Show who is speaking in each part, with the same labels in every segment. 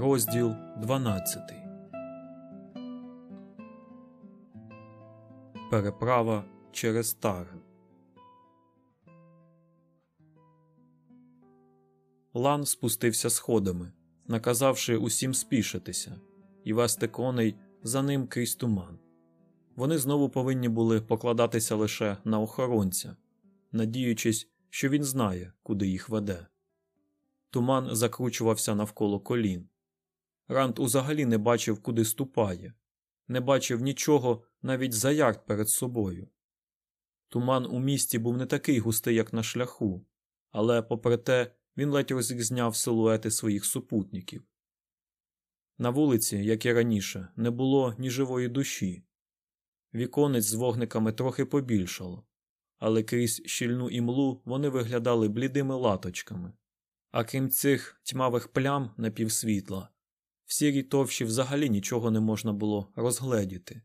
Speaker 1: Розділ 12 Переправа через Тар. Лан спустився сходами, наказавши усім спішитися і вести коней за ним крізь туман. Вони знову повинні були покладатися лише на охоронця, надіючись, що він знає, куди їх веде. Туман закручувався навколо колін. Рант узагалі не бачив, куди ступає, не бачив нічого навіть за ярд перед собою. Туман у місті був не такий густий, як на шляху, але, попри те, він ледь розрізняв силуети своїх супутників. На вулиці, як і раніше, не було ні живої душі. Віконець з вогниками трохи побільшало, але крізь щільну імлу вони виглядали блідими латочками. А крім цих тьмавих плям на півсвітла, в сірій товщі взагалі нічого не можна було розгледіти.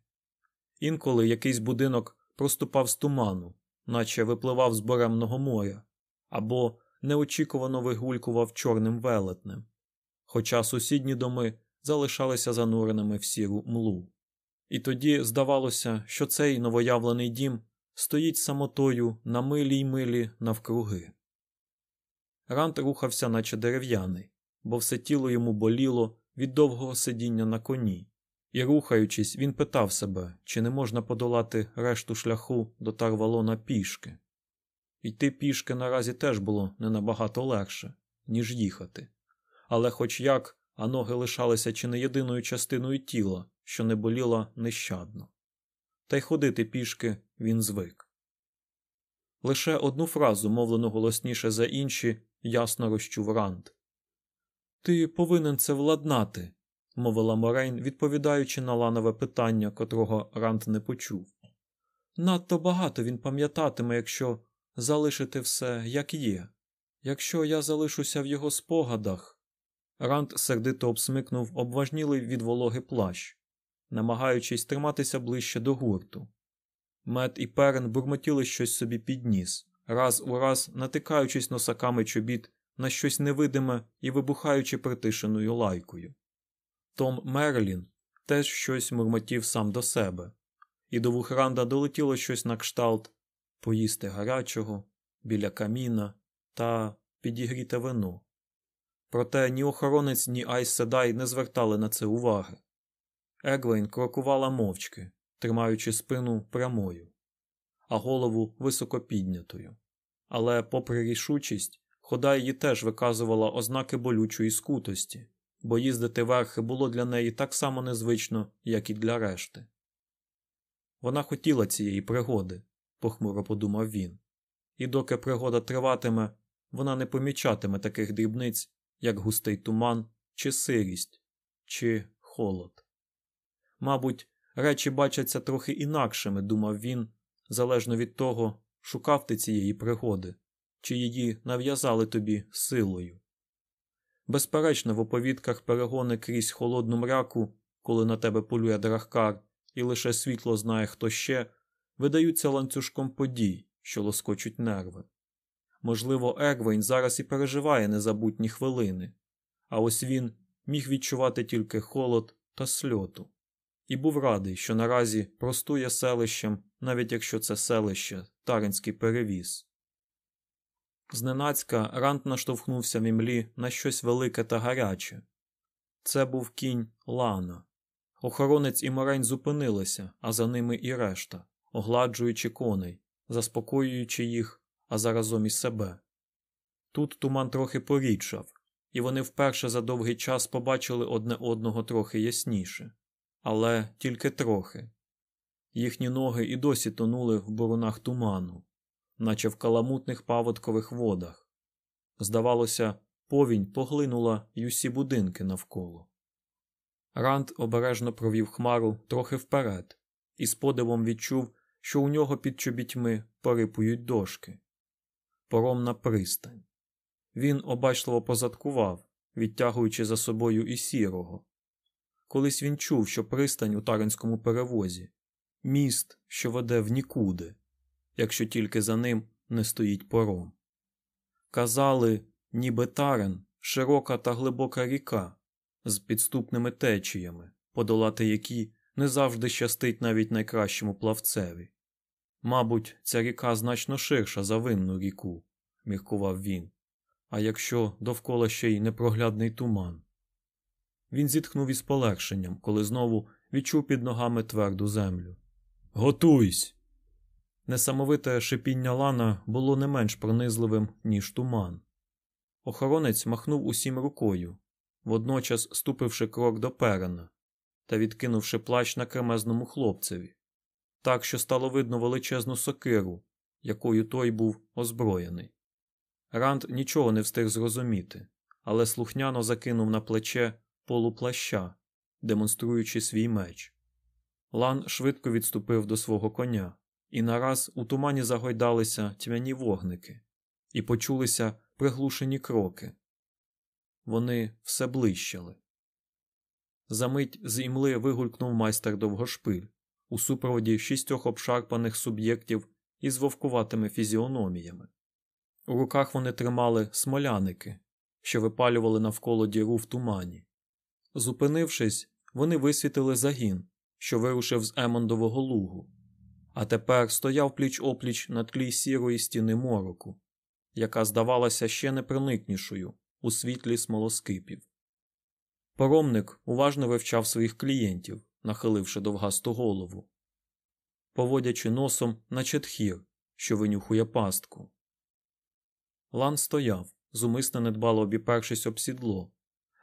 Speaker 1: Інколи якийсь будинок проступав з туману, наче випливав з буремного моря, або неочікувано вигулькував чорним велетнем, хоча сусідні доми залишалися зануреними в сіру млу. І тоді здавалося, що цей новоявлений дім стоїть самотою на милі й милі навкруги. Рант рухався, наче дерев'яний, бо все тіло йому боліло від довгого сидіння на коні, і, рухаючись, він питав себе, чи не можна подолати решту шляху до Тарвалона пішки. Йти пішки наразі теж було не набагато легше, ніж їхати, але, хоч як, а ноги лишалися чи не єдиною частиною тіла, що не боліла нещадно. Та й ходити пішки він звик. Лише одну фразу, мовлену голосніше за інші, ясно розчув Ранд. Ти повинен це владнати, мовила Морейн, відповідаючи на ланове питання, котрого Ранд не почув. Надто багато він пам'ятатиме, якщо залишити все, як є. Якщо я залишуся в його спогадах. Ранд сердито обсмикнув обважнілий від вологи плащ, намагаючись триматися ближче до гурту. Мед і перен бурмотіли щось собі під ніс, раз у раз натикаючись носаками чобіт на щось невидиме і вибухаючи притишеною лайкою. Том Мерлін теж щось мурмотів сам до себе, і до вухранда долетіло щось на кшталт поїсти гарячого, біля каміна та підігріте вино. Проте ні охоронець, ні Айс Седай не звертали на це уваги. Егвейн крокувала мовчки, тримаючи спину прямою, а голову високо піднятою. Але, попри рішучість, хода її теж виказувала ознаки болючої скутості, бо їздити верхи було для неї так само незвично, як і для решти. Вона хотіла цієї пригоди, похмуро подумав він, і доки пригода триватиме, вона не помічатиме таких дрібниць, як густий туман, чи сирість, чи холод. Мабуть, речі бачаться трохи інакшими, думав він, залежно від того, шукав ти цієї пригоди, чи її нав'язали тобі силою. Безперечно, в оповідках перегони крізь холодну мраку, коли на тебе полює драхкар, і лише світло знає хто ще, видаються ланцюжком подій, що лоскочуть нерви. Можливо, Егвейн зараз і переживає незабутні хвилини, а ось він міг відчувати тільки холод та сльоту, і був радий, що наразі простує селищем, навіть якщо це селище Таринський перевіз. Зненацька Рант наштовхнувся в імлі на щось велике та гаряче. Це був кінь Лана. Охоронець і Морень зупинилися, а за ними і решта, огладжуючи коней, заспокоюючи їх а заразом і себе. Тут туман трохи порідшав, і вони вперше за довгий час побачили одне одного трохи ясніше, але тільки трохи. Їхні ноги і досі тонули в борунах туману, наче в каламутних паводкових водах. Здавалося, повінь поглинула й усі будинки навколо. Ранд обережно провів хмару трохи вперед, і з подивом відчув, що у нього під чобітьми порипують дошки поромна пристань. Він обачливо позадкував, відтягуючи за собою і сірого. Колись він чув, що пристань у таринському перевозі міст, що веде в нікуди, якщо тільки за ним не стоїть пором. Казали, ніби тарен широка та глибока ріка, з підступними течіями, подолати які не завжди щастить навіть найкращому плавцеві. Мабуть, ця ріка значно ширша за винну ріку, міркував він. А якщо довкола ще й непроглядний туман. Він зітхнув із полегшенням, коли знову відчув під ногами тверду землю. Готуйсь! Несамовите шипіння лана було не менш пронизливим, ніж туман. Охоронець махнув усім рукою, водночас ступивши крок до перена та відкинувши плащ на кремезному хлопцеві, так що стало видно величезну сокиру, якою той був озброєний. Ранд нічого не встиг зрозуміти, але слухняно закинув на плече полуплаща, демонструючи свій меч. Лан швидко відступив до свого коня, і нараз у тумані загойдалися тьмяні вогники, і почулися приглушені кроки. Вони все блищали. Замить з імли вигулькнув майстер довгошпиль у супроводі шістьох обшарпаних суб'єктів із вовкуватими фізіономіями. У руках вони тримали смоляники, що випалювали навколо діру в тумані. Зупинившись, вони висвітили загін, що вирушив з Емондового лугу, а тепер стояв пліч опліч на тлі сірої стіни мороку, яка здавалася ще непроникнішою у світлі смолоскипів. Поромник уважно вивчав своїх клієнтів, нахиливши довгасту голову, поводячи носом на четхір, що винюхує пастку. Лан стояв, зумисне недбало обіпершись об сідло,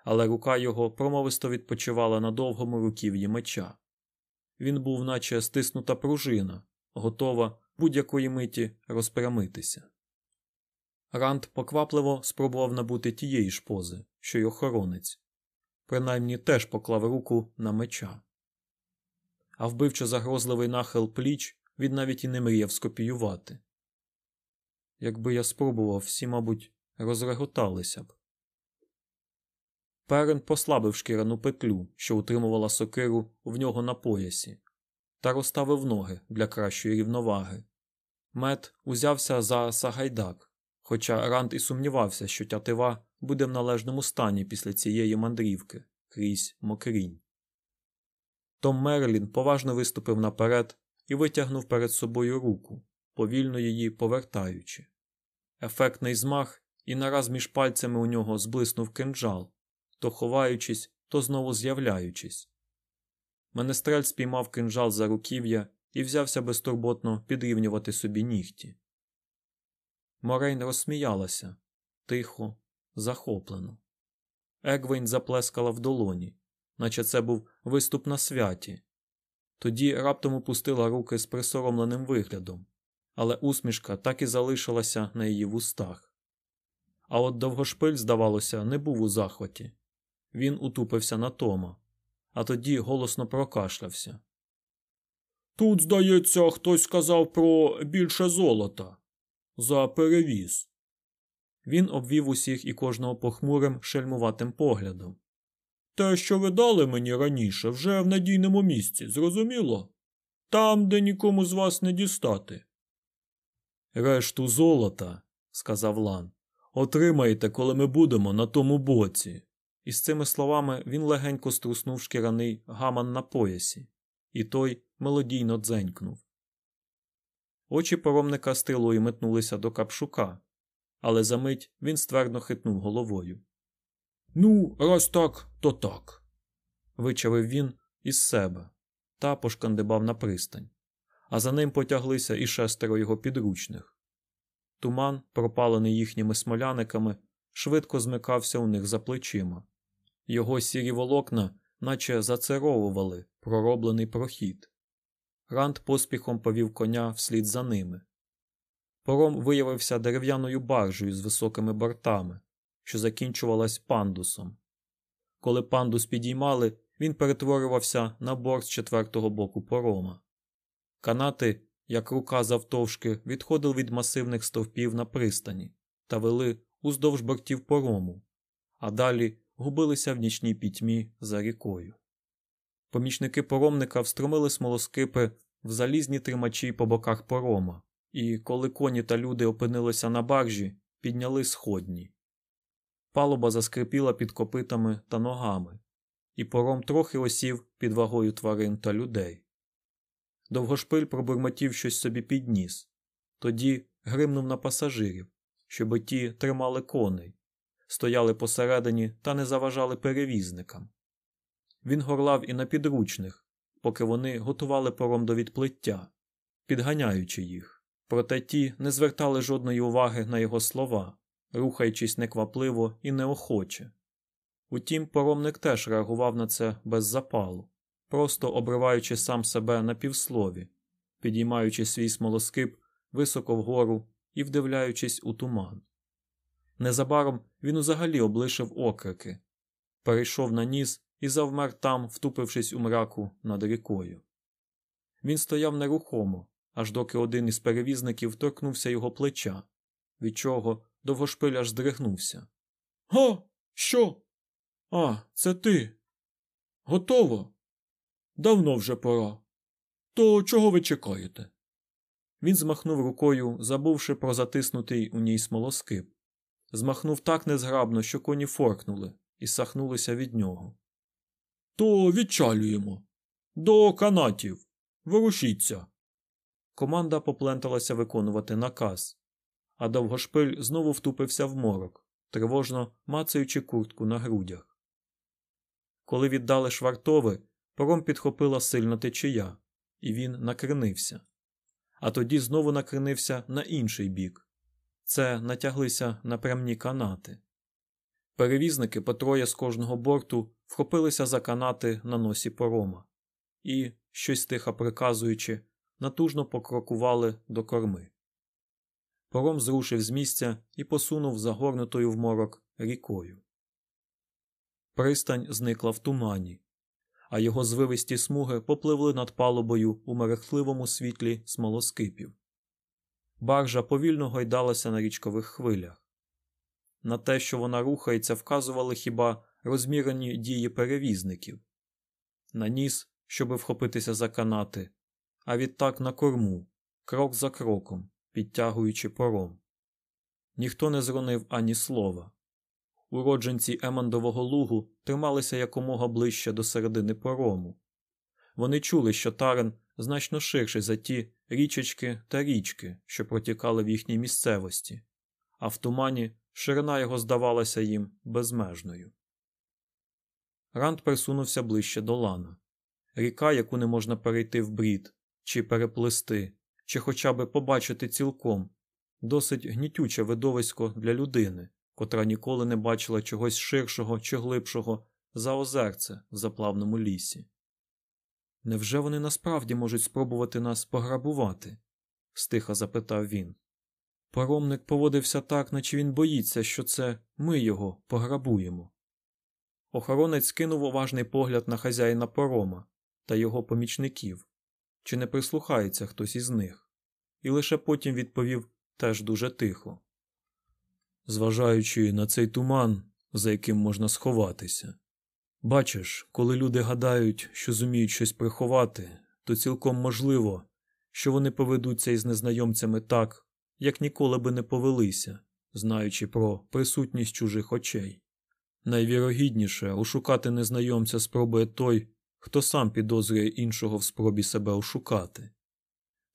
Speaker 1: але рука його промовисто відпочивала на довгому руків'ї меча. Він був, наче стиснута пружина, готова будь-якої миті розпрямитися. Ранд поквапливо спробував набути тієї ж пози, що й охоронець, принаймні теж поклав руку на меча. А вбивчо загрозливий нахил пліч він навіть і не мріяв скопіювати. Якби я спробував, всі, мабуть, розреготалися б. Перен послабив шкіряну петлю, що утримувала сокиру в нього на поясі, та розставив ноги для кращої рівноваги. Мед узявся за Сагайдак, хоча Ранд і сумнівався, що тятива буде в належному стані після цієї мандрівки крізь мокрінь. Том Мерлін поважно виступив наперед і витягнув перед собою руку, повільно її повертаючи. Ефектний змах, і нараз між пальцями у нього зблиснув кинджал, то ховаючись, то знову з'являючись. Менестрель спіймав кинджал за руків'я і взявся безтурботно підрівнювати собі нігті. Морейн розсміялася тихо, захоплено. Егвейн заплескала в долоні, наче це був виступ на святі. Тоді раптом опустила руки з присоромленим виглядом, але усмішка так і залишилася на її вустах. А от довгошпиль, здавалося, не був у захваті. Він утупився на Тома, а тоді голосно прокашлявся. Тут, здається, хтось сказав про більше золота за перевіз. Він обвів усіх і кожного похмурим шельмуватим поглядом. Те, що ви дали мені раніше, вже в надійному місці, зрозуміло? Там, де нікому з вас не дістати. Решту золота, сказав Лан, отримаєте, коли ми будемо на тому боці. І з цими словами він легенько струснув шкіряний гаман на поясі, і той мелодійно дзенькнув. Очі поромника стилою метнулися до капшука, але за мить він ствердно хитнув головою. Ну, раз так, то так. вичавив він із себе та пошкандибав на пристань, а за ним потяглися і шестеро його підручних. Туман, пропалений їхніми смоляниками, швидко змикався у них за плечима. Його сірі волокна, наче зацеровували пророблений прохід. Ранд поспіхом повів коня вслід за ними. Пором виявився дерев'яною баржею з високими бортами, що закінчувалась пандусом. Коли пандус підіймали, він перетворювався на борт з четвертого боку порома. Канати, як рука завтовшки, відходили від масивних стовпів на пристані та вели уздовж бортів порому, а далі губилися в нічній пітьмі за рікою. Помічники поромника встромили смолоскипи в залізні тримачі по боках порома, і, коли коні та люди опинилися на баржі, підняли сходні. Палуба заскрипіла під копитами та ногами, і пором трохи осів під вагою тварин та людей. Довгошпиль пробурмотів щось собі підніс, тоді гримнув на пасажирів, щоб ті тримали коней, стояли посередині та не заважали перевізникам. Він горлав і на підручних, поки вони готували пором до відплиття, підганяючи їх, проте ті не звертали жодної уваги на його слова, рухаючись неквапливо і неохоче. Утім, поромник теж реагував на це без запалу, просто обриваючи сам себе на півслові, підіймаючи свій смолоскип високо вгору і вдивляючись у туман. Незабаром він узагалі облишив окрики, перейшов на ніс і завмер там, втупившись у мраку над рікою. Він стояв нерухомо, аж доки один із перевізників торкнувся його плеча, від чого довгошпиль аж здригнувся. Га, що? А, це ти. Готово? Давно вже пора. То чого ви чекаєте? Він змахнув рукою, забувши про затиснутий у ній смолоскип. Змахнув так незграбно, що коні форкнули і сахнулися від нього. То відчалюємо. До канатів. Ворушіться. Команда попленталася виконувати наказ, а довгошпиль знову втупився в морок, тривожно мацаючи куртку на грудях. Коли віддали швартови, пором підхопила сильна течія, і він накренився. А тоді знову накренився на інший бік. Це натяглися напрямні канати. Перевізники по троє з кожного борту вхопилися за канати на носі порома і, щось тихо приказуючи, натужно покрокували до корми. Пором зрушив з місця і посунув загорнутою в морок рікою. Пристань зникла в тумані, а його звивисті смуги попливли над палубою у мерехтливому світлі смолоскипів. Баржа повільно гойдалася на річкових хвилях. На те, що вона рухається, вказували хіба розмірені дії перевізників, на ніс, щоби вхопитися за канати, а відтак на корму, крок за кроком, підтягуючи пором. Ніхто не зронив ані слова. Уродженці Емандового лугу трималися якомога ближче до середини порому. Вони чули, що тарен значно ширший за ті річечки та річки, що протікали в їхній місцевості, а в тумані ширина його здавалася їм безмежною. Ранд присунувся ближче до лана. Ріка, яку не можна перейти в брід, чи переплисти, чи хоча би побачити цілком, досить гнітюче видовисько для людини, котра ніколи не бачила чогось ширшого чи глибшого за озерце в заплавному лісі. Невже вони насправді можуть спробувати нас пограбувати? стиха запитав він. Паромник поводився так, наче він боїться, що це ми його пограбуємо. Охоронець кинув уважний погляд на хазяїна порома та його помічників, чи не прислухається хтось із них, і лише потім відповів теж дуже тихо. Зважаючи на цей туман, за яким можна сховатися. Бачиш, коли люди гадають, що зуміють щось приховати, то цілком можливо, що вони поведуться із незнайомцями так, як ніколи би не повелися, знаючи про присутність чужих очей. Найвірогідніше ошукати незнайомця спробує той, хто сам підозрює іншого в спробі себе ошукати.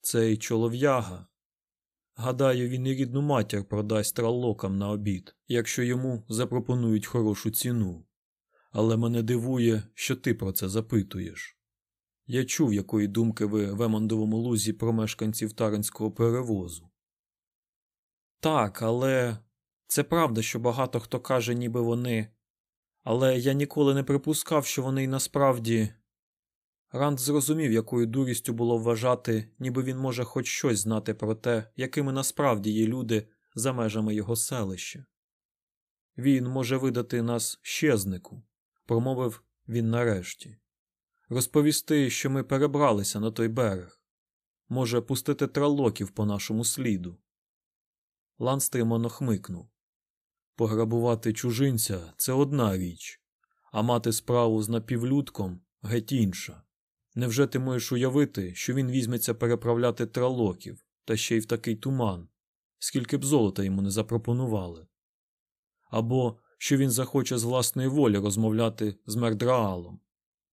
Speaker 1: Цей чолов'яга. Гадаю, він і рідну матір продасть траллокам на обід, якщо йому запропонують хорошу ціну. Але мене дивує, що ти про це запитуєш. Я чув, якої думки ви в Емондовому лузі про мешканців Таринського перевозу. Так, але це правда, що багато хто каже, ніби вони. Але я ніколи не припускав, що вони й насправді. Ранд зрозумів, якою дурістю було вважати, ніби він може хоч щось знати про те, якими насправді є люди за межами його селища. Він може видати нас щезнику, промовив він нарешті, розповісти, що ми перебралися на той берег, може пустити тралоків по нашому сліду. Лан стримано хмикнув. Пограбувати чужинця це одна річ, а мати справу з напівлюдком геть інша. Невже ти можеш уявити, що він візьметься переправляти тралоків, та ще й в такий туман, скільки б золота йому не запропонували? Або що він захоче з власної волі розмовляти з мердраалом.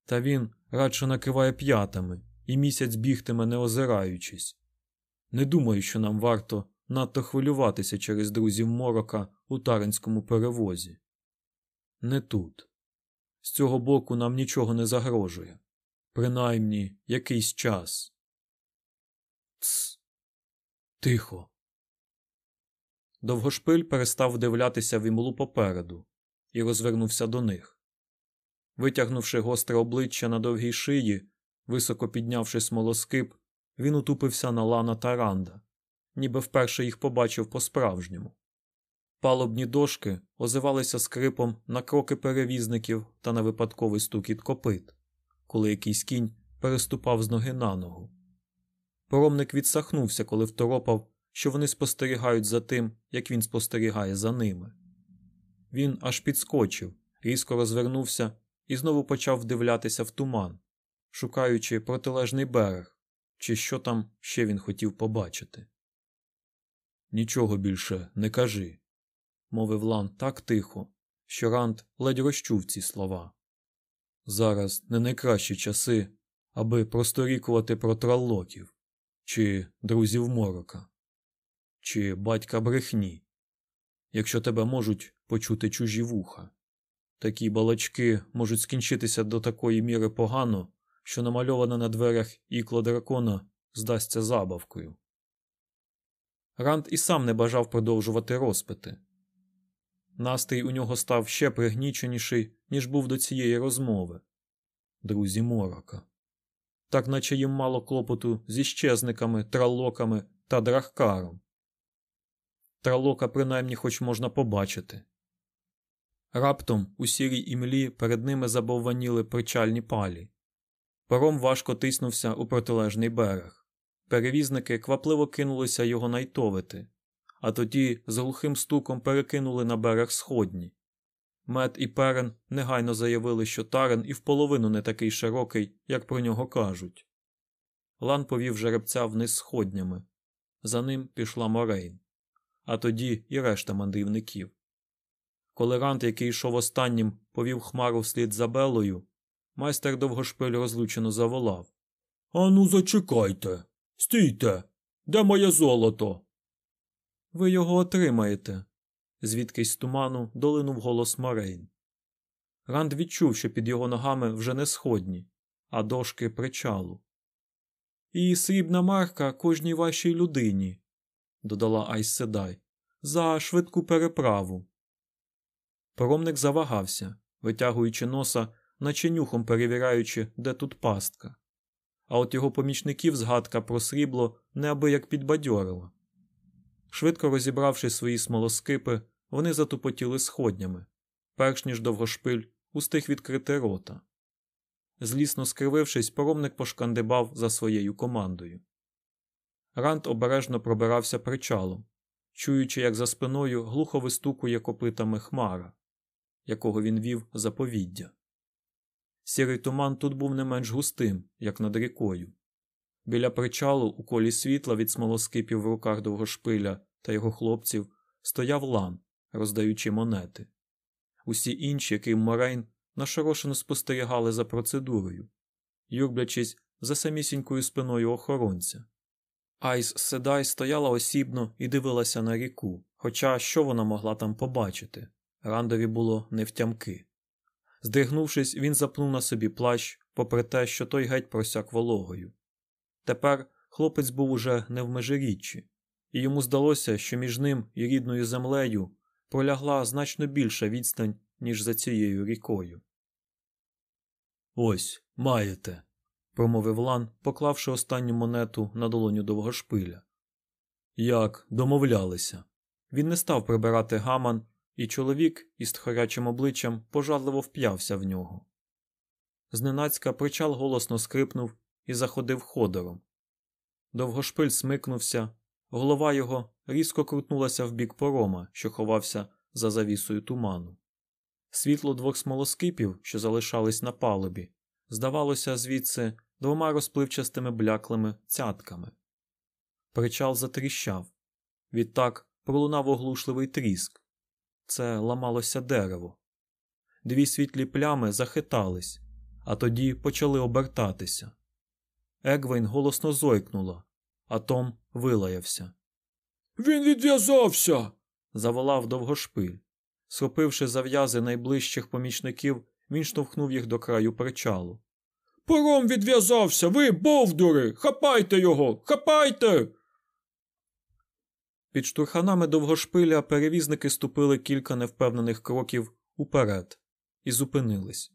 Speaker 1: Та він радше накриває п'ятами і місяць бігтиме, не озираючись. Не думаю, що нам варто надто хвилюватися через друзів морока у таринському перевозі. Не тут. З цього боку нам нічого не загрожує. Принаймні якийсь час. Тс. Тихо. Довгошпиль перестав вдивлятися в імлу попереду і розвернувся до них. Витягнувши гостре обличчя на довгій шиї, високо піднявши смолоскип, він утупився на лана Таранда, ніби вперше їх побачив по-справжньому. Палубні дошки озивалися скрипом на кроки перевізників та на випадковий стукіт копит, коли якийсь кінь переступав з ноги на ногу. Поромник відсахнувся, коли второпав, що вони спостерігають за тим, як він спостерігає за ними. Він аж підскочив, різко розвернувся і знову почав вдивлятися в туман, шукаючи протилежний берег, чи що там ще він хотів побачити. Нічого більше не кажи, мовив Лан так тихо, що Ранд ледь розчув ці слова. Зараз не найкращі часи, аби просторікувати про траллоків, чи друзів морока, чи батька брехні, якщо тебе можуть почути чужі вуха. Такі балачки можуть скінчитися до такої міри погано, що намальоване на дверях ікло дракона здасться забавкою. Ранд і сам не бажав продовжувати розпити. Настрій у нього став ще пригніченіший, ніж був до цієї розмови. Друзі морока. Так наче їм мало клопоту зі щезниками, тралоками та драхкаром. Тралока принаймні хоч можна побачити. Раптом у сірій імлі перед ними забовваніли причальні палі. Паром важко тиснувся у протилежний берег. Перевізники квапливо кинулися його найтовити, а тоді з глухим стуком перекинули на берег сходні. Мед і перен негайно заявили, що тарен і вполовину не такий широкий, як про нього кажуть. Лан повів жеребця вниз сходнями. За ним пішла Морейн, а тоді і решта мандрівників. Коли Рант, який йшов останнім, повів хмару вслід за Белою, майстер довгошпиль розлучено заволав Ану, зачекайте. Стійте. Де моє золото? Ви його отримаєте. Звідкись з туману долинув голос Морейн. Ранд відчув, що під його ногами вже не сходні, а дошки причалу. І срібна марка кожній вашій людині, додала Айс Седай, за швидку переправу. Поромник завагався, витягуючи носа, наче нюхом перевіряючи, де тут пастка. А от його помічників згадка про срібло неабияк підбадьорила. Швидко розібравши свої смолоскипи, вони затупотіли сходнями, перш ніж довгошпиль устиг відкрити рота. Злісно скривившись, поромник пошкандибав за своєю командою. Рант обережно пробирався причалом, чуючи, як за спиною глухо вистукує копитами хмара, якого він вів заповіддя. Сірий туман тут був не менш густим, як над рікою. Біля причалу, у колі світла від смолоскипів в руках довгошпиля та його хлопців, стояв лан, роздаючи монети. Усі інші, крім Морейн, нашорошено спостерігали за процедурою, юрблячись за самісінькою спиною охоронця. Айс Седай стояла осібно і дивилася на ріку, хоча що вона могла там побачити? Рандові було невтямки. Здригнувшись, він запнув на собі плащ, попри те, що той геть просяк вологою. Тепер хлопець був уже не в межиріччі, і йому здалося, що між ним і рідною землею пролягла значно більша відстань, ніж за цією рікою. Ось, маєте, промовив Лан, поклавши останню монету на долоню довгошпиля. Як домовлялися. Він не став прибирати гаман, і чоловік із тхорячим обличчям пожадливо вп'явся в нього. Зненацька причал голосно скрипнув і заходив ходором. Довгошпиль смикнувся, голова його різко крутнулася в бік порома, що ховався за завісою туману. Світло двох смолоскипів, що залишались на палубі, здавалося звідси двома розпливчастими бляклими цятками. Причал затріщав. Відтак пролунав оглушливий тріск, це ламалося дерево. Дві світлі плями захитались, а тоді почали обертатися. Егвейн голосно зойкнула, а Том вилаявся.
Speaker 2: Він відв'язався.
Speaker 1: Заволав довгошпиль. Схопивши зав'язи найближчих помічників, він штовхнув їх до краю причалу.
Speaker 2: Паром відв'язався, ви, бовдури! Хапайте його! Хапайте!
Speaker 1: Під штурханами довгошпиля перевізники ступили кілька невпевнених кроків уперед і зупинились.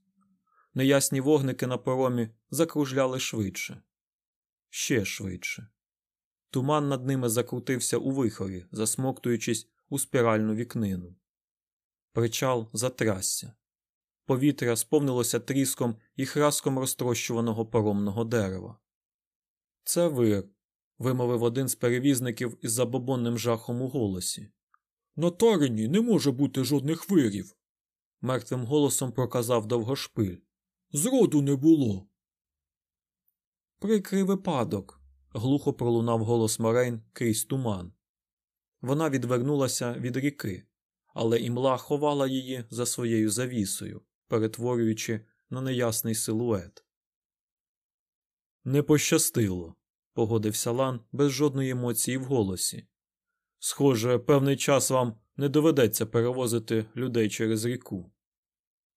Speaker 1: Неясні вогники на поромі закружляли швидше, ще швидше. Туман над ними закрутився у вихорі, засмоктуючись у спіральну вікнину. Причал затрясся. Повітря сповнилося тріском і храском розтрощуваного паромного дерева. Це вир, вимовив один з перевізників із забобонним жахом у голосі.
Speaker 2: На тарині не може бути жодних вирів.
Speaker 1: Мертвим голосом проказав довгошпиль.
Speaker 2: Зроду не було.
Speaker 1: Прикрий випадок. глухо пролунав голос Морейн крізь туман. Вона відвернулася від ріки, але імла ховала її за своєю завісою, перетворюючи на неясний силует. Не пощастило, погодився Лан без жодної емоції в голосі. Схоже, певний час вам не доведеться перевозити людей через ріку.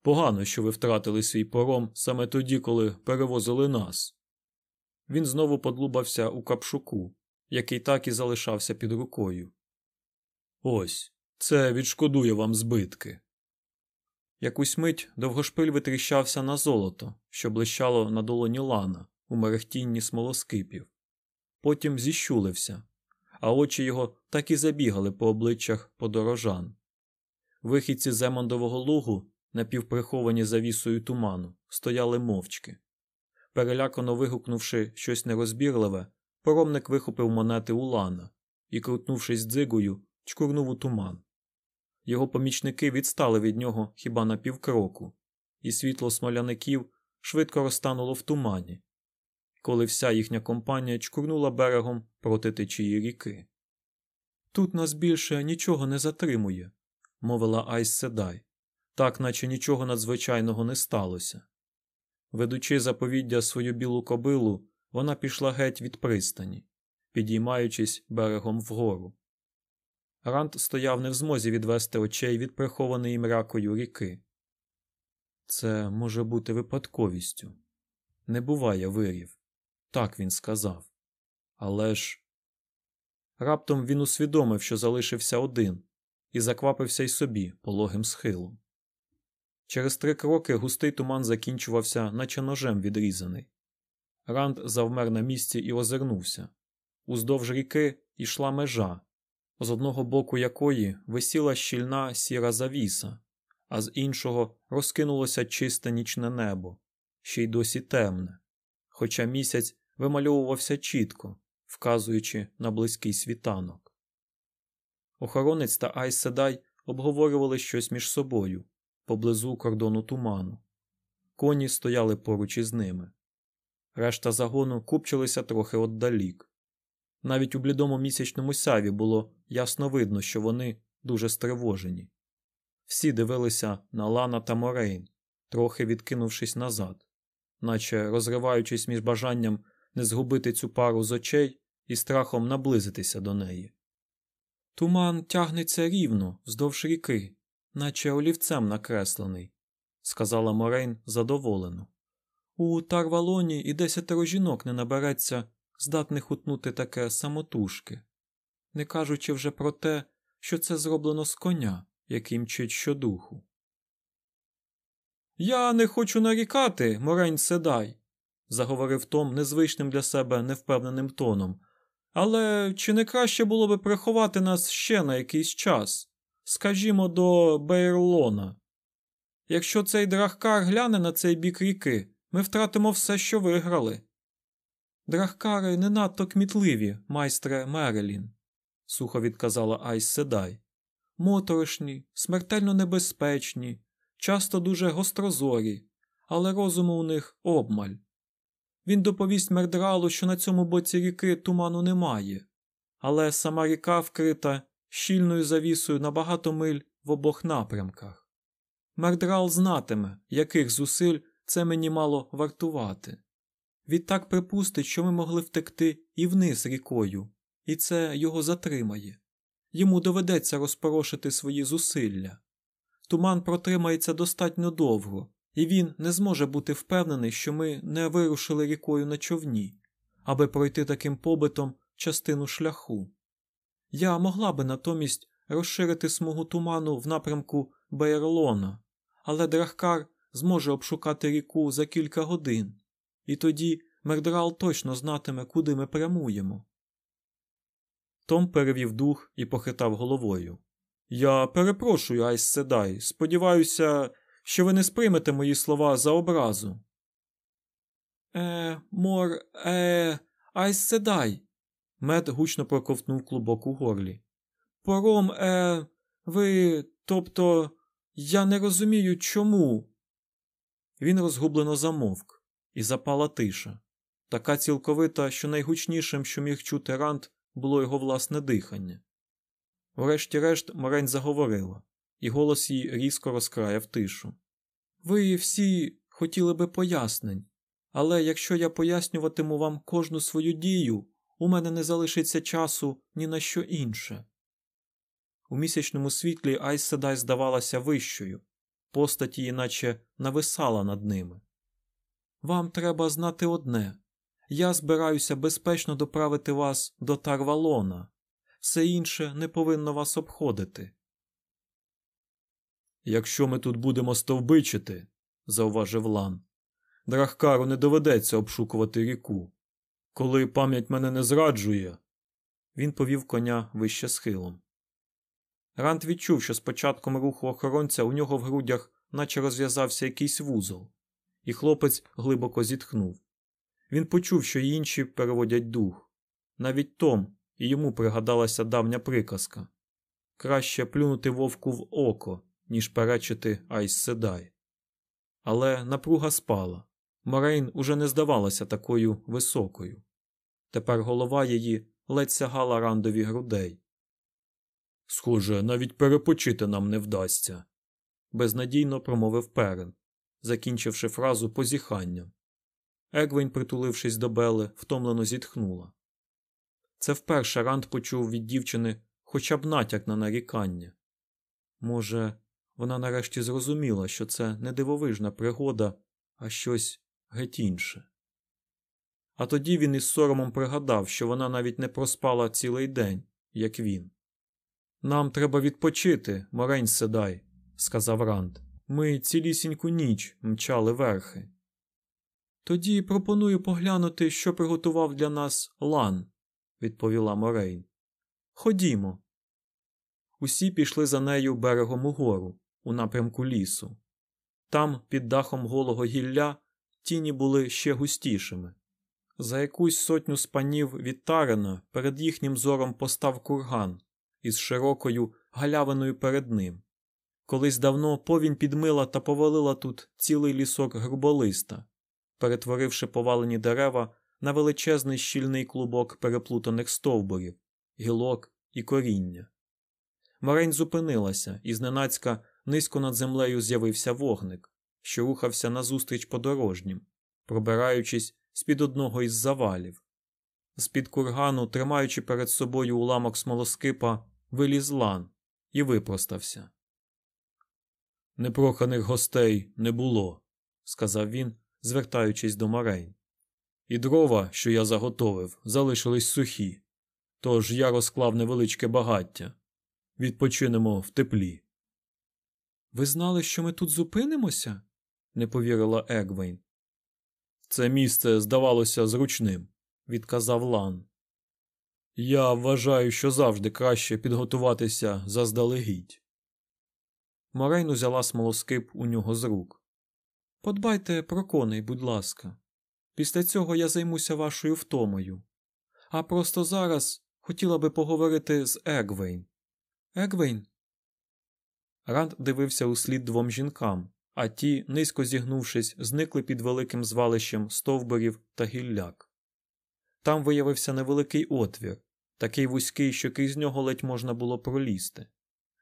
Speaker 1: Погано, що ви втратили свій пором саме тоді, коли перевозили нас. Він знову подлубався у капшуку, який так і залишався під рукою. Ось, це відшкодує вам збитки. Якусь мить довгошпиль витріщався на золото, що блищало на долоні лана у мерехтінні смолоскипів. Потім зіщулився, а очі його так і забігали по обличчях подорожан. Вихідці з Емондового лугу, напівприховані завісою туману, стояли мовчки. Перелякано вигукнувши щось нерозбірливе, поромник вихопив монети у лана і, крутнувшись дзигою, чкурнув у туман. Його помічники відстали від нього хіба на півкроку, і світло смоляників швидко розтануло в тумані, коли вся їхня компанія чкурнула берегом проти течії ріки. Тут нас більше нічого не затримує, мовила Айс Седай, так наче нічого надзвичайного не сталося. Ведучи заповіддя свою білу кобилу, вона пішла геть від пристані, підіймаючись берегом вгору. Рант стояв не в змозі відвести очей від прихованої мрякою ріки. Це може бути випадковістю. Не буває вирів. Так він сказав. Але ж. Раптом він усвідомив, що залишився один, і заквапився й собі пологим схилом. Через три кроки густий туман закінчувався, наче ножем відрізаний. Ранд завмер на місці і озирнувся. Уздовж ріки йшла межа, з одного боку якої висіла щільна сіра завіса, а з іншого розкинулося чисте нічне небо, ще й досі темне, хоча місяць вимальовувався чітко, вказуючи на близький світанок. Охоронець та Айс Седай обговорювали щось між собою поблизу кордону туману. Коні стояли поруч із ними. Решта загону купчилися трохи отдалік. Навіть у блідому місячному сяві було ясно видно, що вони дуже стривожені. Всі дивилися на Лана та Морейн, трохи відкинувшись назад, наче розриваючись між бажанням не згубити цю пару з очей і страхом наблизитися до неї. Туман тягнеться рівно вздовж ріки, наче олівцем накреслений, сказала Морейн задоволено. У Тарвалоні і десятеро жінок не набереться, здатних утнути таке самотужки, не кажучи вже про те, що це зроблено з коня, який мчить щодуху. Я не хочу нарікати, Морень Седай, заговорив Том незвичним для себе невпевненим тоном. Але чи не краще було би приховати нас ще на якийсь час? скажімо, до Бейрлона. Якщо цей драхкар гляне на цей бік ріки, ми втратимо все, що виграли. Драхкари не надто кмітливі, майстре Мерелін, сухо відказала Айс Седай. Моторошні, смертельно небезпечні, часто дуже гострозорі, але розуму у них обмаль. Він доповість мердралу, що на цьому боці ріки туману немає, але сама ріка вкрита щільною завісою на багато миль в обох напрямках. Мердрал знатиме, яких зусиль це мені мало вартувати. Відтак припустить, що ми могли втекти і вниз рікою, і це його затримає. Йому доведеться розпорошити свої зусилля. Туман протримається достатньо довго, і він не зможе бути впевнений, що ми не вирушили рікою на човні, аби пройти таким побитом частину шляху. Я могла би натомість розширити смугу туману в напрямку Бейерлона, але Драхкар зможе обшукати ріку за кілька годин, і тоді Мердрал точно знатиме, куди ми прямуємо. Том перевів дух і похитав головою. Я перепрошую, Айз Седай. Сподіваюся, що ви не сприймете мої слова за образу. Е, мор, е, Айз Седай. Мет гучно проковтнув клубок у горлі. Пором, е, ви, тобто, я не розумію, чому. Він розгублено замовк, і запала тиша, така цілковита, що найгучнішим, що міг чути Рант, було його власне дихання. Врешті-решт Морень заговорила, і голос її різко розкраяв тишу. Ви всі хотіли би пояснень, але якщо я пояснюватиму вам кожну свою дію, у мене не залишиться часу ні на що інше. У місячному світлі Айс Седай здавалася вищою, постать її наче нависала над ними. Вам треба знати одне я збираюся безпечно доправити вас до Тарвалона, все інше не повинно вас обходити. Якщо ми тут будемо стовбичити, зауважив Лан, Драхкару не доведеться обшукувати ріку. Коли пам'ять мене не зраджує, він повів коня вище схилом. Рант відчув, що з початком руху охоронця у нього в грудях наче розв'язався якийсь вузол, і хлопець глибоко зітхнув. Він почув, що інші переводять дух. Навіть Том і йому пригадалася давня приказка краще плюнути вовку в око, ніж перечити Айс Седай. Але напруга спала. Морейн уже не здавалася такою високою. Тепер голова її ледь сягала рандові грудей. Схоже, навіть перепочити нам не вдасться, безнадійно промовив перен, закінчивши фразу позіханням. Егвень, притулившись до Бели, втомлено зітхнула. Це вперше Ранд почув від дівчини хоча б натяк на нарікання. Може, вона нарешті зрозуміла, що це не дивовижна пригода, а щось геть інше. А тоді він із соромом пригадав, що вона навіть не проспала цілий день, як він. Нам треба відпочити, Морень Седай, сказав Ранд. Ми цілісіньку ніч мчали верхи. Тоді пропоную поглянути, що приготував для нас Лан, відповіла Морейн. Ходімо. Усі пішли за нею берегом угору, у напрямку лісу. Там, під дахом голого гілля, тіні були ще густішими. За якусь сотню спанів від Тарена перед їхнім зором постав курган із широкою галявиною перед ним. Колись давно повінь підмила та повалила тут цілий лісок груболиста, перетворивши повалені дерева на величезний щільний клубок переплутаних стовбурів, гілок і коріння. Марень зупинилася, і зненацька низько над землею з'явився вогник, що рухався назустріч подорожнім, пробираючись з під одного із завалів. З під кургану, тримаючи перед собою уламок смолоскипа, виліз лан і випростався. Непроханих гостей не було, сказав він, звертаючись до Марейн. І дрова, що я заготовив, залишились сухі, тож я розклав невеличке багаття. Відпочинемо в теплі. Ви знали, що ми тут зупинимося? не повірила Егвейн. Це місце здавалося зручним, відказав Лан. Я вважаю, що завжди краще підготуватися заздалегідь. Морейн узяла смолоскип у нього з рук. Подбайте про коней, будь ласка. Після цього я займуся вашою втомою. А просто зараз хотіла би поговорити з Егвейн. Егвейн. Ранд дивився у слід двом жінкам, а ті, низько зігнувшись, зникли під великим звалищем стовбурів та гілляк. Там виявився невеликий отвір, такий вузький, що крізь нього ледь можна було пролізти.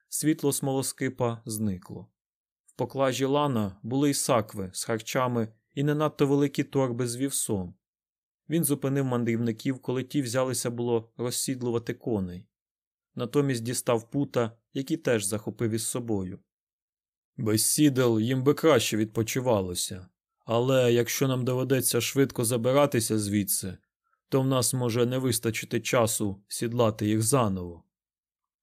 Speaker 1: світло смолоскипа зникло. Поклажі лана були й сакви з харчами і не надто великі торби з вівсом. Він зупинив мандрівників, коли ті взялися було розсідлувати коней. Натомість дістав пута, які теж захопив із собою. Без сідел їм би краще відпочивалося, але якщо нам доведеться швидко забиратися звідси, то в нас може не вистачити часу сідлати їх заново.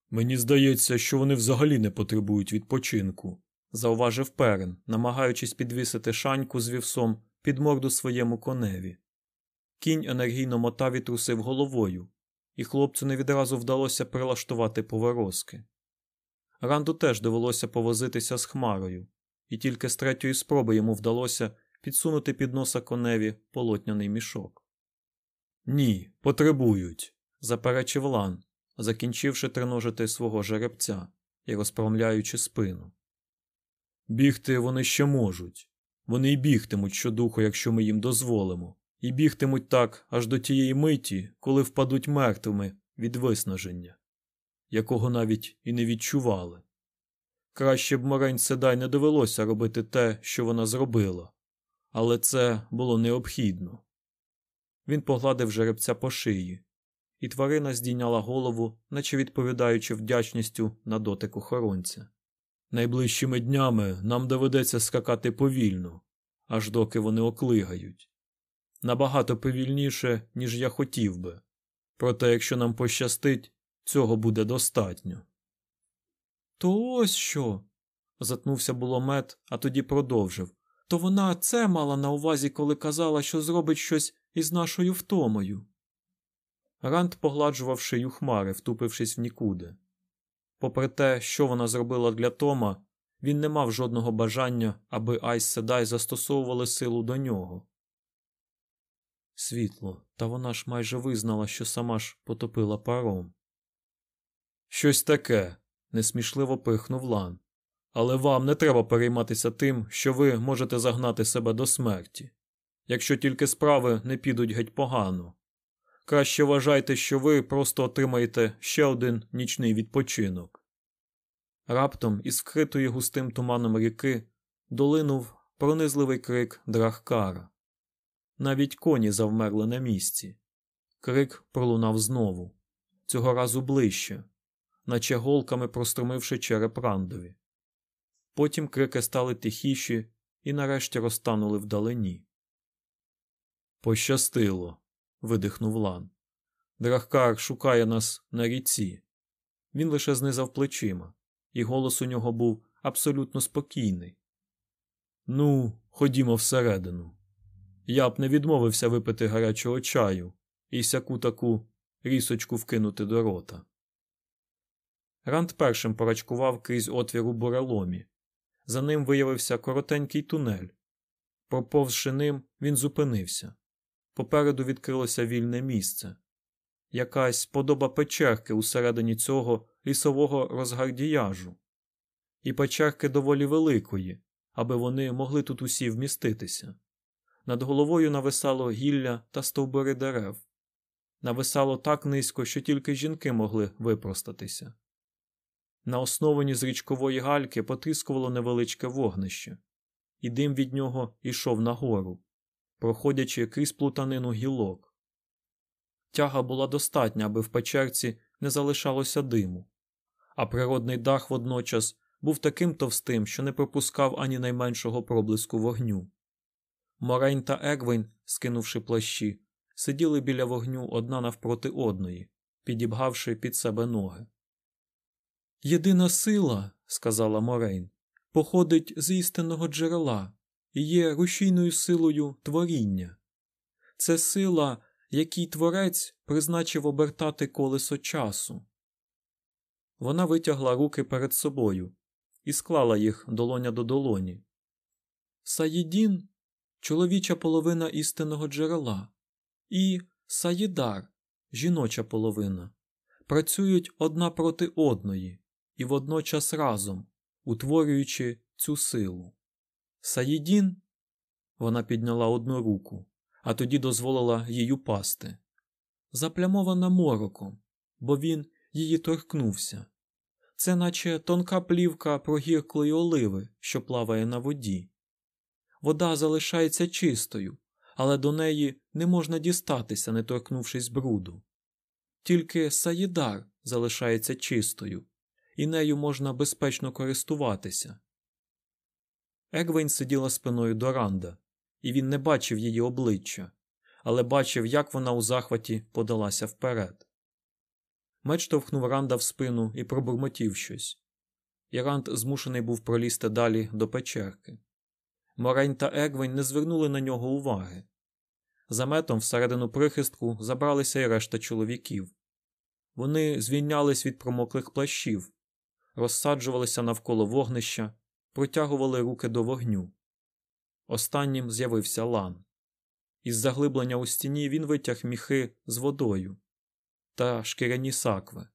Speaker 1: Мені здається, що вони взагалі не потребують відпочинку, зауважив перен, намагаючись підвісити шаньку з вівсом під морду своєму коневі. Кінь енергійно мотав і трусив головою, і хлопцю не відразу вдалося прилаштувати поворозки. Ранду теж довелося повозитися з хмарою, і тільки з третьої спроби йому вдалося підсунути під носа коневі полотняний мішок. Ні, потребують, заперечив Лан, закінчивши треножити свого жеребця і розправляючи спину. Бігти вони ще можуть. Вони й бігтимуть щодуху, якщо ми їм дозволимо, і бігтимуть так аж до тієї миті, коли впадуть мертвими від виснаження, якого навіть і не відчували. Краще б Морень Седай не довелося робити те, що вона зробила, але це було необхідно. Він погладив жеребця по шиї, і тварина здійняла голову, наче відповідаючи вдячністю на дотик охоронця. Найближчими днями нам доведеться скакати повільно, аж доки вони оклигають. Набагато повільніше, ніж я хотів би, проте, якщо нам пощастить, цього буде достатньо. То ось що. затнувся було мед, а тоді продовжив. То вона це мала на увазі, коли казала, що зробить щось із нашою втомою. Ранд погладжував шию хмари, втупившись в нікуди. Попри те, що вона зробила для Тома, він не мав жодного бажання, аби Айс Седай застосовували силу до нього. Світло, та вона ж майже визнала, що сама ж потопила паром. Щось таке, несмішливо пихнув Лан. Але вам не треба перейматися тим, що ви можете загнати себе до смерті, якщо тільки справи не підуть геть погано. Краще вважайте, що ви просто отримаєте ще один нічний відпочинок. Раптом із вкритої густим туманом ріки долинув пронизливий крик Драхкара. Навіть коні завмерли на місці. Крик пролунав знову, цього разу ближче, наче голками прострумивши череп рандові. Потім крики стали тихіші і нарешті розтанули вдалині. Пощастило. Видихнув Лан. Драхкар шукає нас на ріці. Він лише знизав плечима, і голос у нього був абсолютно спокійний. Ну, ходімо всередину. Я б не відмовився випити гарячого чаю і сяку таку рісочку вкинути до рота. Ранд першим порачкував крізь отвір у буреломі. За ним виявився коротенький тунель. Проповзши ним, він зупинився. Попереду відкрилося вільне місце, якась подоба печерки усередині цього лісового розгардіяжу, і печерки доволі великої, аби вони могли тут усі вміститися. Над головою нависало гілля та стовбури дерев, нависало так низько, що тільки жінки могли випростатися. На основані з річкової гальки потріскувало невеличке вогнище, і дим від нього йшов нагору, проходячи крізь плутанину гілок. Тяга була достатня, аби в печерці не залишалося диму, а природний дах водночас був таким товстим, що не пропускав ані найменшого проблиску вогню. Морейн та Егвейн, скинувши плащі, сиділи біля вогню одна навпроти одної, підібгавши під себе ноги. Єдина сила, сказала Морейн, походить з істинного джерела є рушійною силою творіння. Це сила, якій творець призначив обертати колесо часу. Вона витягла руки перед собою і склала їх долоня до долоні. Саїдін чоловіча половина істинного джерела, і Саїдар, жіноча половина, працюють одна проти одної і водночас разом, утворюючи цю силу. Саїдін вона підняла одну руку, а тоді дозволила їй упасти. Заплямована мороком, бо він її торкнувся. це наче тонка плівка прогірклої оливи, що плаває на воді. Вода залишається чистою, але до неї не можна дістатися, не торкнувшись бруду. Тільки Саїдар залишається чистою, і нею можна безпечно користуватися. Егвейн сиділа спиною до Ранда, і він не бачив її обличчя, але бачив, як вона у захваті подалася вперед. Меч штовхнув Ранда в спину і пробурмотів щось. І Ранд змушений був пролізти далі до печерки. Морень та Егвень не звернули на нього уваги. За метом всередину прихистку забралися й решта чоловіків. Вони звільнялись від промоклих плащів, розсаджувалися навколо вогнища, протягували руки до вогню. Останнім з'явився лан. Із заглиблення у стіні він витяг міхи з водою та шкіряні сакви,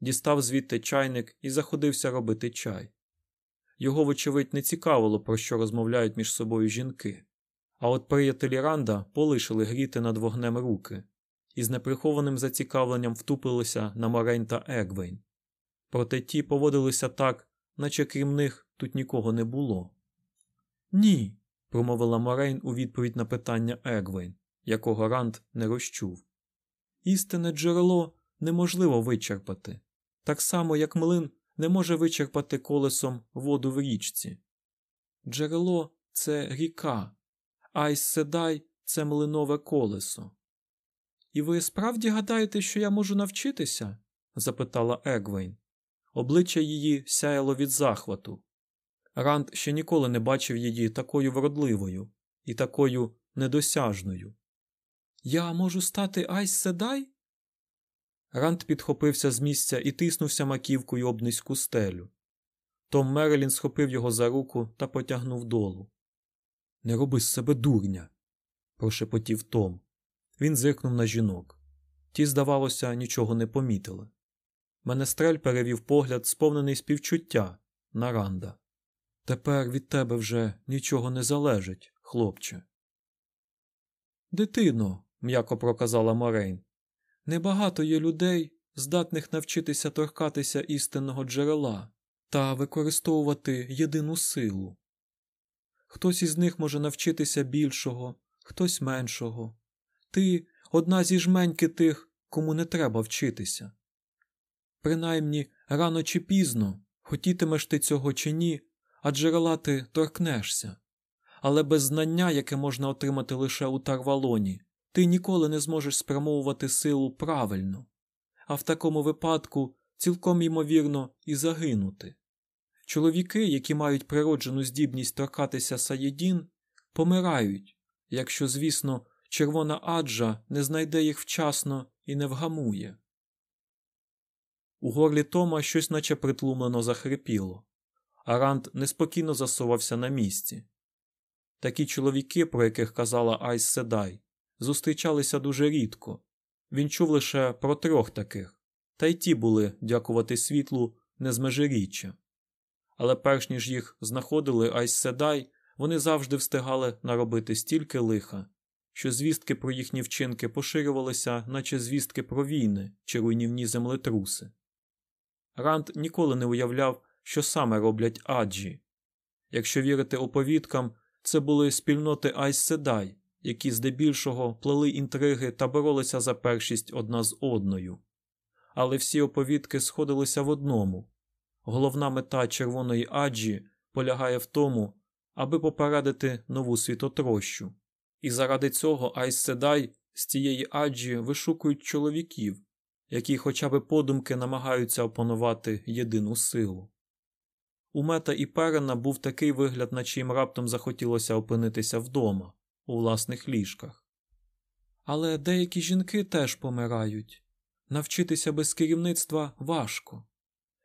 Speaker 1: дістав звідти чайник і заходився робити чай. Його, вочевидь, не цікавило, про що розмовляють між собою жінки, а от приятелі Ранда полишили гріти над вогнем руки і з неприхованим зацікавленням втупилися на Морень та Егвейн. Проте ті поводилися так, наче крім них тут нікого не було. Ні, промовила Морейн у відповідь на питання Егвейн, якого Ранд не розчув. Істинне джерело неможливо вичерпати, так само, як млин не може вичерпати колесом воду в річці. Джерело це ріка, Айс Седай це млинове колесо. І ви справді гадаєте, що я можу навчитися? запитала Егвейн. Обличчя її сяяло від захвату. Ранд ще ніколи не бачив її такою вродливою і такою недосяжною. Я можу стати Айс Седай? Ранд підхопився з місця і тиснувся маківкою об низьку стелю. Том Мерелін схопив його за руку та потягнув долу. Не роби з себе дурня, прошепотів Том. Він зиркнув на жінок. Ті, здавалося, нічого не помітили. Менестрель перевів погляд, сповнений співчуття на Ранда. Тепер від тебе вже нічого не залежить, хлопче. Дитино, м'яко проказала Морейн, небагато є людей, здатних навчитися торкатися істинного джерела та використовувати єдину силу. Хтось із них може навчитися більшого, хтось меншого. Ти одна зі жменьки тих, кому не треба вчитися. Принаймні, рано чи пізно, хотітимеш ти цього чи ні, а джерела ти торкнешся. Але без знання, яке можна отримати лише у Тарвалоні, ти ніколи не зможеш спрямовувати силу правильно, а в такому випадку цілком ймовірно і загинути. Чоловіки, які мають природжену здібність торкатися Саєдін, помирають, якщо, звісно, червона аджа не знайде їх вчасно і не вгамує. У горлі Тома щось наче притлумлено захрипіло, а Ранд неспокійно засувався на місці. Такі чоловіки, про яких казала Айс Седай, зустрічалися дуже рідко. Він чув лише про трьох таких, та й ті були, дякувати світлу, не з межиріччя. Але перш ніж їх знаходили Айс Седай, вони завжди встигали наробити стільки лиха, що звістки про їхні вчинки поширювалися, наче звістки про війни чи руйнівні землетруси. Ранд ніколи не уявляв, що саме роблять аджі. Якщо вірити оповідкам, це були спільноти Айс Седай, які здебільшого плели інтриги та боролися за першість одна з одною. Але всі оповідки сходилися в одному головна мета червоної аджі полягає в тому, аби попередити нову світотрощу. І заради цього Айс Седай з цієї аджі вишукують чоловіків, які хоча б подумки намагаються опанувати єдину силу. У мета і Перена був такий вигляд, наче їм раптом захотілося опинитися вдома, у власних ліжках. Але деякі жінки теж помирають навчитися без керівництва важко.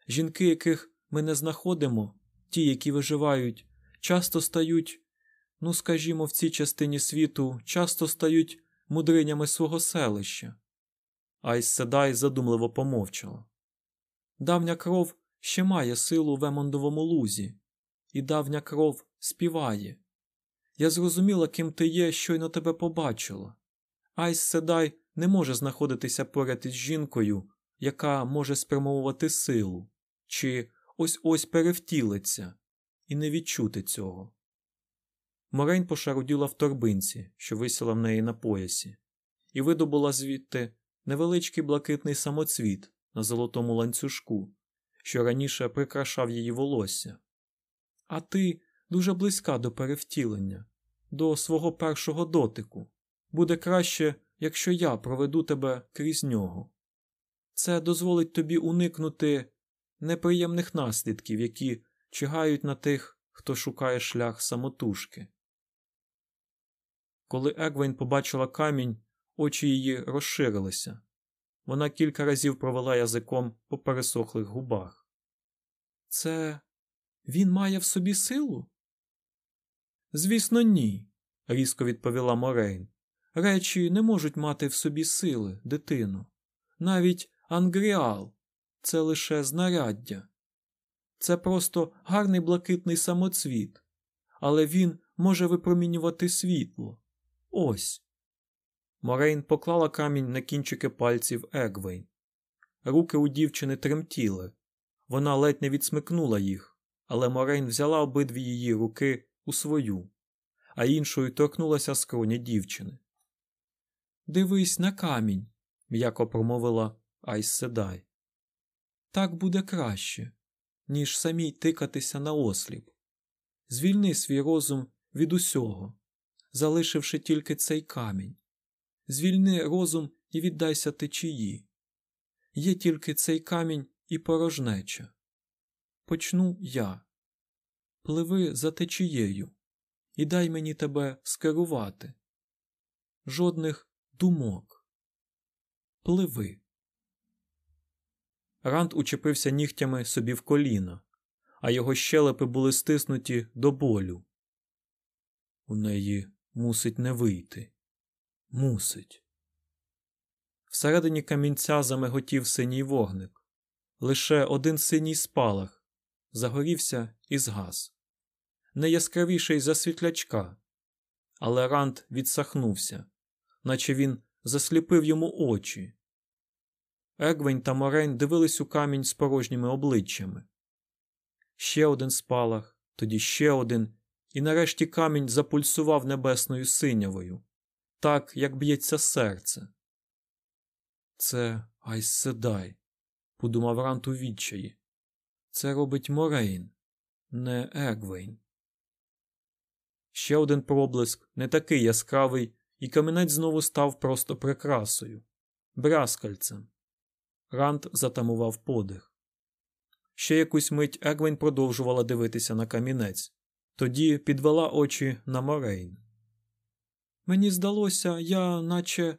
Speaker 1: Жінки, яких ми не знаходимо, ті, які виживають, часто стають, ну скажімо, в цій частині світу, часто стають мудринями свого селища. Айс Седай задумливо помовчала. Давня кров ще має силу в Емондовому лузі, і давня кров співає. Я зрозуміла, ким ти є, щойно тебе побачила. Айс Седай не може знаходитися поряд із жінкою, яка може спрямовувати силу, чи ось ось перевтілиться, і не відчути цього. Морейн пошаруділа в торбинці, що висіла в неї на поясі, і видобула звідти невеличкий блакитний самоцвіт на золотому ланцюжку, що раніше прикрашав її волосся. А ти дуже близька до перевтілення, до свого першого дотику. Буде краще, якщо я проведу тебе крізь нього. Це дозволить тобі уникнути неприємних наслідків, які чигають на тих, хто шукає шлях самотужки. Коли Егвейн побачила камінь, очі її розширилися. Вона кілька разів провела язиком по пересохлих губах. Це він має в собі силу? Звісно, ні, різко відповіла Морейн. Речі не можуть мати в собі сили, дитину. Навіть ангріал це лише знаряддя. Це просто гарний блакитний самоцвіт, але він може випромінювати світло. Ось. Морейн поклала камінь на кінчики пальців Егвейн. Руки у дівчини тремтіли. Вона ледь не відсмикнула їх, але Морейн взяла обидві її руки у свою, а іншою торкнулася скроні дівчини. Дивись на камінь, м'яко промовила Айз Седай. Так буде краще, ніж самій тикатися на осліп. Звільни свій розум від усього, залишивши тільки цей камінь. Звільни розум і віддайся течії. Є тільки цей камінь і порожнеча. Почну я. Пливи за течією і дай мені тебе скерувати. Жодних думок. Пливи. Ранд учепився нігтями собі в коліна, а його щелепи були стиснуті до болю. У неї мусить не вийти. Мусить. Всередині камінця замиготів синій вогник. Лише один синій спалах загорівся і згас. Не яскравіший за світлячка, але Ранд відсахнувся, наче він засліпив йому очі. Егвень та Морейн дивились у камінь з порожніми обличчями. Ще один спалах, тоді ще один, і нарешті камінь запульсував небесною синявою, так, як б'ється серце. Це Айс Седай, подумав Рант у відчаї. Це робить Морейн, не Егвейн. Ще один проблиск, не такий яскравий, і камінець знову став просто прикрасою, брязкальцем. Ранд затамував подих. Ще якусь мить Егвейн продовжувала дивитися на камінець, тоді підвела очі на Морейн. Мені здалося, я наче,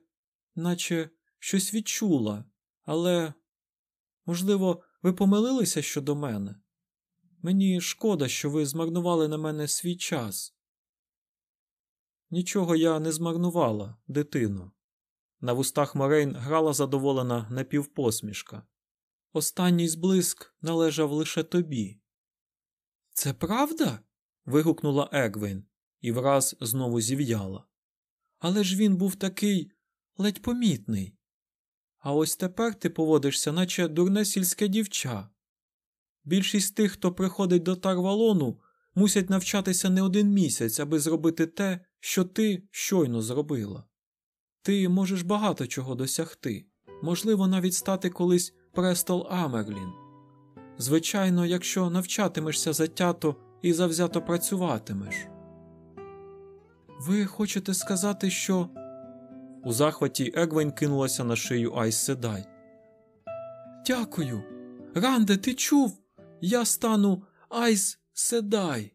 Speaker 1: наче щось відчула, але, можливо, ви помилилися щодо мене? Мені шкода, що ви змарнували на мене свій час. Нічого я не змарнувала, дитино. На вустах Морейн грала задоволена напівпосмішка. Останній зблиск належав лише тобі. Це правда? вигукнула Егвін і враз знову зів'яла. Але ж він був такий ледь помітний. А ось тепер ти поводишся, наче дурне сільське дівча. Більшість тих, хто приходить до Тарвалону, мусять навчатися не один місяць, аби зробити те, що ти щойно зробила. Ти можеш багато чого досягти, можливо, навіть стати колись престол Амерлін. Звичайно, якщо навчатимешся затято і завзято працюватимеш. Ви хочете сказати, що. У захваті Егвень кинулася на шию Айс Седай. Дякую. Ранде, ти чув? Я стану Айс Седай.